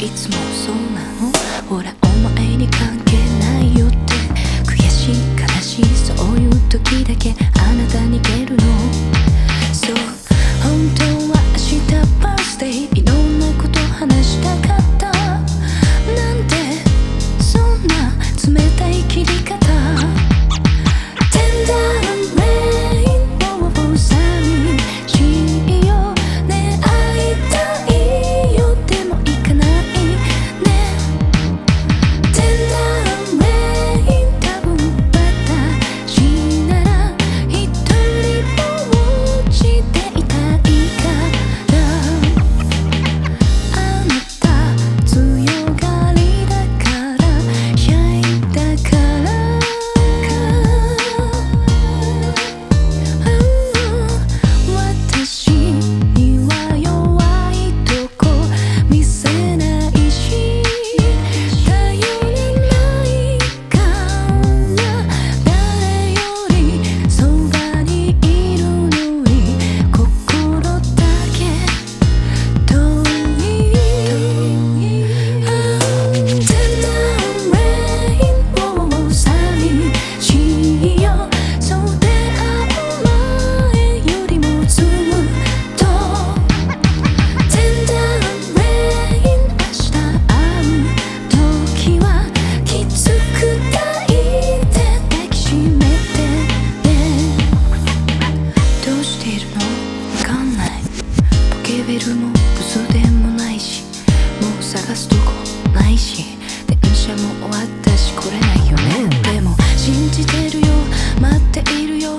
いつもそうなの？ほらお前に関係ないよって。悔しい悲しいそういう時だけあなたに蹴るの？そう本当は明日バースデイいろんなこと話したかったなんてそんな冷たい切り方ポケベルも嘘でもないしもう探すとこないし電車も終わったし来れないよね。でも信じてるよ待っているよ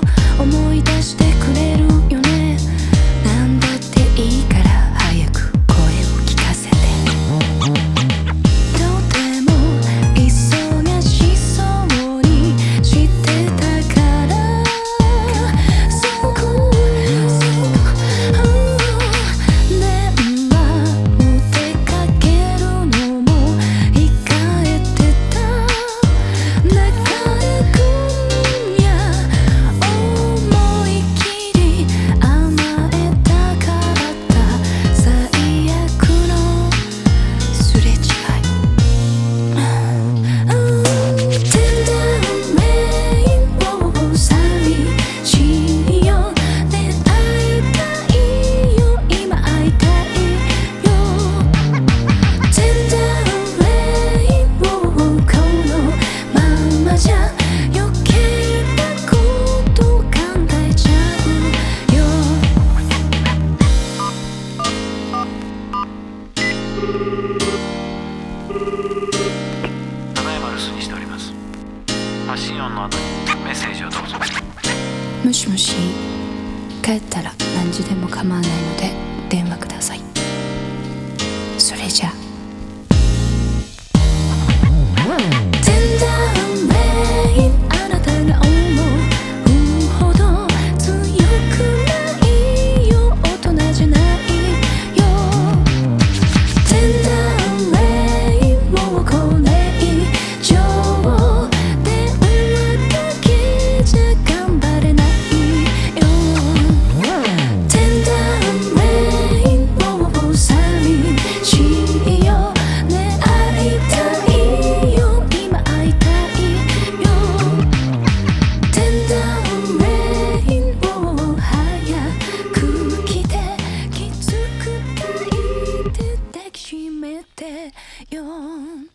信音の後にメッセージをどうぞ。もしもし。帰ったら何時でも構わないので電話ください。それじゃあ。 요.